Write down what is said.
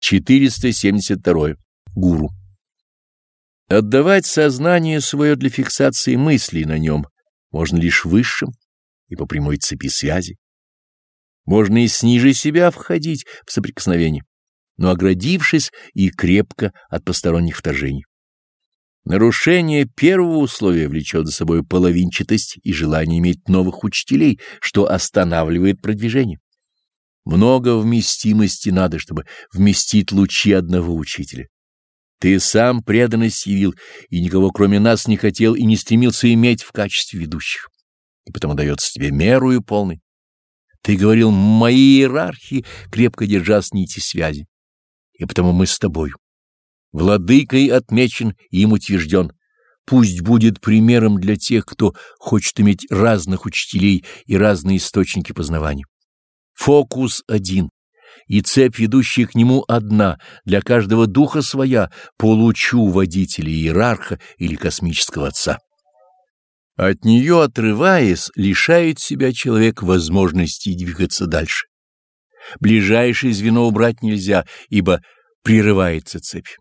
472. Гуру. Отдавать сознание свое для фиксации мыслей на нем можно лишь высшим и по прямой цепи связи. Можно и сниже себя входить в соприкосновение, но оградившись и крепко от посторонних вторжений. Нарушение первого условия влечет за собой половинчатость и желание иметь новых учителей, что останавливает продвижение. Много вместимости надо, чтобы вместить лучи одного учителя. Ты сам преданность явил, и никого кроме нас не хотел и не стремился иметь в качестве ведущих. И потому дается тебе меру полной. Ты говорил «мои иерархии», крепко держа с нити связи. И потому мы с тобою. Владыкой отмечен и им утвержден. Пусть будет примером для тех, кто хочет иметь разных учителей и разные источники познавания. Фокус один, и цепь, ведущая к нему, одна, для каждого духа своя, по лучу водителя, иерарха или космического отца. От нее, отрываясь, лишает себя человек возможности двигаться дальше. Ближайшее звено убрать нельзя, ибо прерывается цепь.